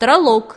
Астролог